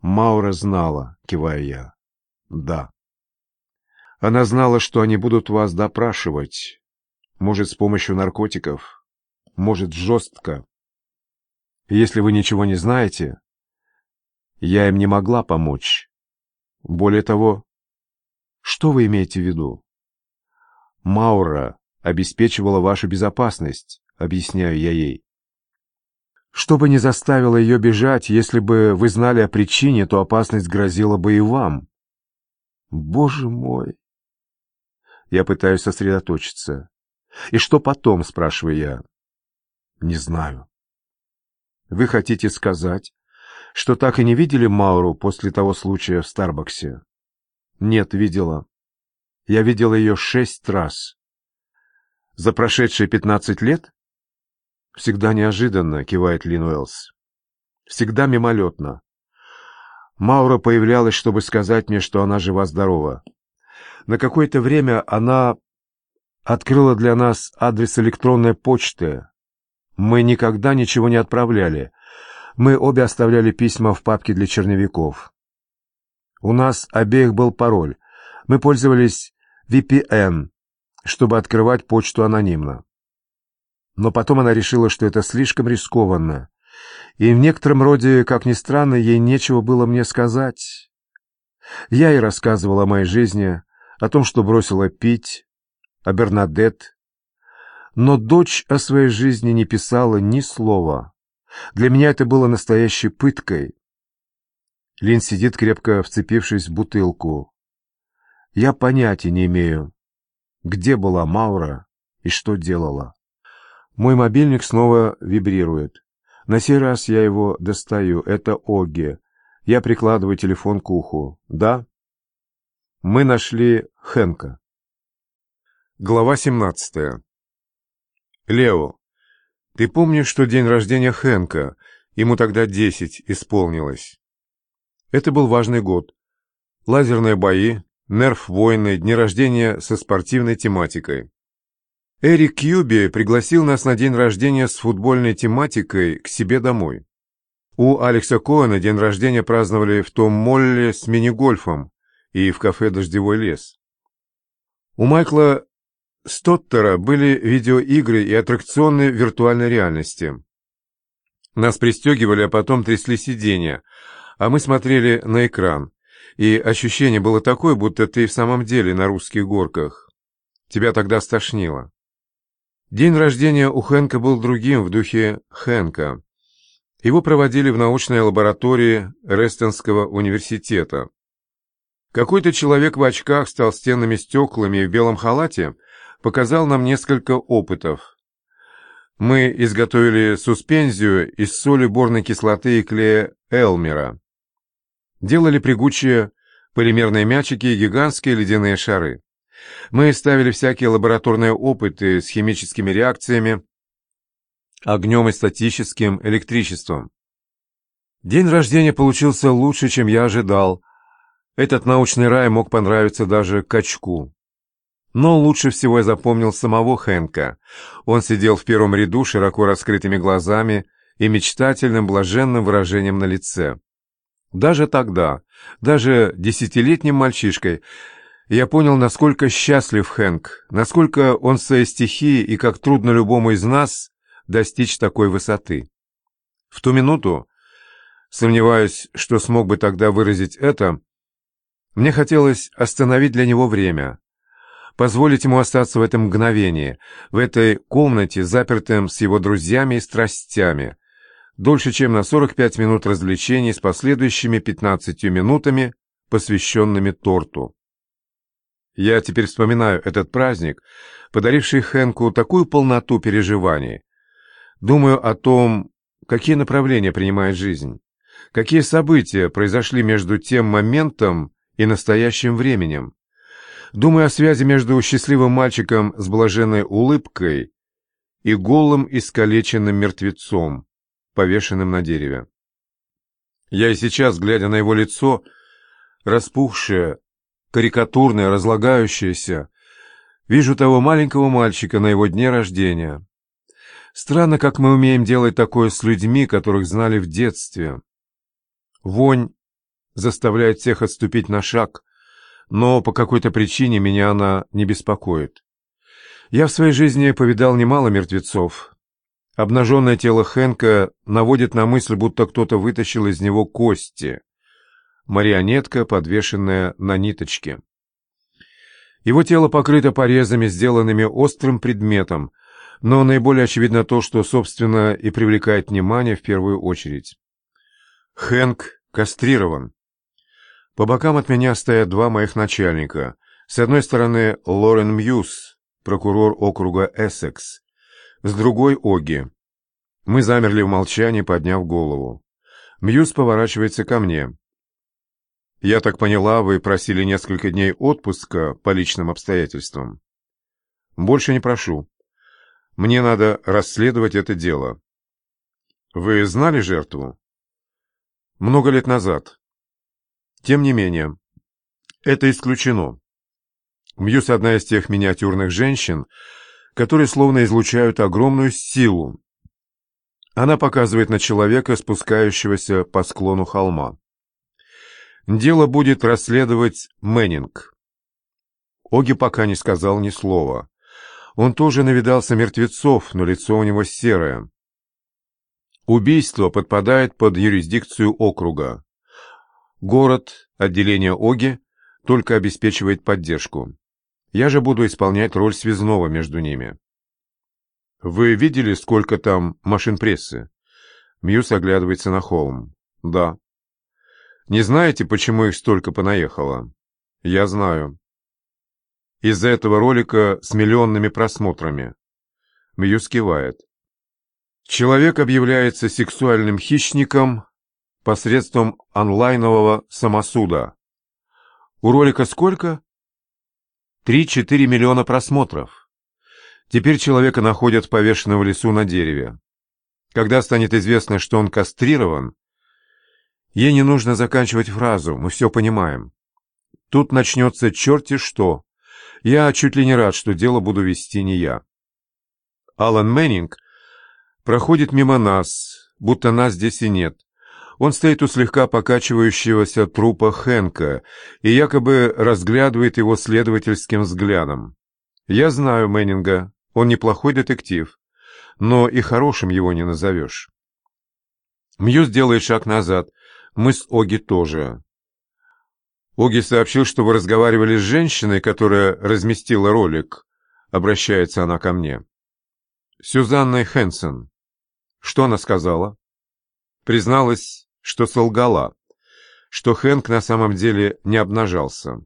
Маура знала, кивая я. Да. Она знала, что они будут вас допрашивать. Может, с помощью наркотиков. Может, жестко. Если вы ничего не знаете, я им не могла помочь. Более того, что вы имеете в виду? Маура обеспечивала вашу безопасность, объясняю я ей. Что бы ни заставило ее бежать, если бы вы знали о причине, то опасность грозила бы и вам. Боже мой! Я пытаюсь сосредоточиться. И что потом, спрашиваю я? Не знаю. Вы хотите сказать, что так и не видели Мауру после того случая в Старбаксе? Нет, видела. Я видела ее шесть раз. За прошедшие пятнадцать лет? Всегда неожиданно, кивает Лин Уэллс. Всегда мимолетно. Маура появлялась, чтобы сказать мне, что она жива-здорова. На какое-то время она открыла для нас адрес электронной почты. Мы никогда ничего не отправляли. Мы обе оставляли письма в папке для черновиков. У нас обеих был пароль. Мы пользовались VPN, чтобы открывать почту анонимно. Но потом она решила, что это слишком рискованно. И в некотором роде, как ни странно, ей нечего было мне сказать. Я ей рассказывала о моей жизни, о том, что бросила пить, о Бернадет. Но дочь о своей жизни не писала ни слова. Для меня это было настоящей пыткой. Лин сидит, крепко вцепившись в бутылку. Я понятия не имею, где была Маура и что делала. Мой мобильник снова вибрирует. На сей раз я его достаю. Это Оги. Я прикладываю телефон к уху. Да? Мы нашли Хэнка. Глава 17. Лео, ты помнишь, что день рождения Хэнка? Ему тогда 10 исполнилось. Это был важный год. Лазерные бои, нерф-войны, дни рождения со спортивной тематикой. Эрик Кьюби пригласил нас на день рождения с футбольной тематикой к себе домой. У Алекса Коэна день рождения праздновали в том молле с мини-гольфом и в кафе «Дождевой лес». У Майкла Стоттера были видеоигры и аттракционы виртуальной реальности. Нас пристегивали, а потом трясли сиденья, а мы смотрели на экран, и ощущение было такое, будто ты в самом деле на русских горках. Тебя тогда стошнило. День рождения у Хэнка был другим в духе Хэнка. Его проводили в научной лаборатории Рестонского университета. Какой-то человек в очках с толстенными стеклами и в белом халате показал нам несколько опытов. Мы изготовили суспензию из соли борной кислоты и клея Элмера. Делали прыгучие полимерные мячики и гигантские ледяные шары. Мы ставили всякие лабораторные опыты с химическими реакциями, огнем и статическим электричеством. День рождения получился лучше, чем я ожидал. Этот научный рай мог понравиться даже качку. Но лучше всего я запомнил самого Хэнка. Он сидел в первом ряду широко раскрытыми глазами и мечтательным блаженным выражением на лице. Даже тогда, даже десятилетним мальчишкой, я понял, насколько счастлив Хэнк, насколько он в своей стихии и как трудно любому из нас достичь такой высоты. В ту минуту, сомневаюсь, что смог бы тогда выразить это, мне хотелось остановить для него время, позволить ему остаться в этом мгновении, в этой комнате, запертым с его друзьями и страстями, дольше, чем на 45 минут развлечений с последующими 15 минутами, посвященными торту. Я теперь вспоминаю этот праздник, подаривший Хэнку такую полноту переживаний. Думаю о том, какие направления принимает жизнь, какие события произошли между тем моментом и настоящим временем. Думаю о связи между счастливым мальчиком с блаженной улыбкой и голым искалеченным мертвецом, повешенным на дереве. Я и сейчас, глядя на его лицо, распухшее, карикатурное, разлагающееся. Вижу того маленького мальчика на его дне рождения. Странно, как мы умеем делать такое с людьми, которых знали в детстве. Вонь заставляет всех отступить на шаг, но по какой-то причине меня она не беспокоит. Я в своей жизни повидал немало мертвецов. Обнаженное тело Хэнка наводит на мысль, будто кто-то вытащил из него кости. Марионетка, подвешенная на ниточке. Его тело покрыто порезами, сделанными острым предметом, но наиболее очевидно то, что, собственно, и привлекает внимание в первую очередь. Хэнк кастрирован. По бокам от меня стоят два моих начальника. С одной стороны Лорен Мьюз, прокурор округа Эссекс, с другой — Оги. Мы замерли в молчании, подняв голову. Мьюз поворачивается ко мне. «Я так поняла, вы просили несколько дней отпуска по личным обстоятельствам?» «Больше не прошу. Мне надо расследовать это дело». «Вы знали жертву?» «Много лет назад. Тем не менее, это исключено. Мьюз одна из тех миниатюрных женщин, которые словно излучают огромную силу. Она показывает на человека, спускающегося по склону холма. Дело будет расследовать Мэннинг. Оги пока не сказал ни слова. Он тоже навидался мертвецов, но лицо у него серое. Убийство подпадает под юрисдикцию округа. Город, отделение Оги, только обеспечивает поддержку. Я же буду исполнять роль связного между ними. Вы видели, сколько там машин прессы? Мьюз оглядывается на холм. Да. Не знаете, почему их столько понаехало? Я знаю. Из-за этого ролика с миллионными просмотрами. Мьюз кивает. Человек объявляется сексуальным хищником посредством онлайнового самосуда. У ролика сколько? 3-4 миллиона просмотров. Теперь человека находят повешенного в лесу на дереве. Когда станет известно, что он кастрирован, ей не нужно заканчивать фразу, мы все понимаем. Тут начнется черти что. Я чуть ли не рад, что дело буду вести не я. Алан Мэннинг проходит мимо нас, будто нас здесь и нет. Он стоит у слегка покачивающегося трупа Хэнка и якобы разглядывает его следовательским взглядом. Я знаю Мэннинга, он неплохой детектив, но и хорошим его не назовешь. Мьюз делает шаг назад, мы с Оги тоже. Оги сообщил, что вы разговаривали с женщиной, которая разместила ролик. Обращается она ко мне. Сюзанной Хэнсон. Что она сказала? Призналась, что солгала, что Хэнк на самом деле не обнажался.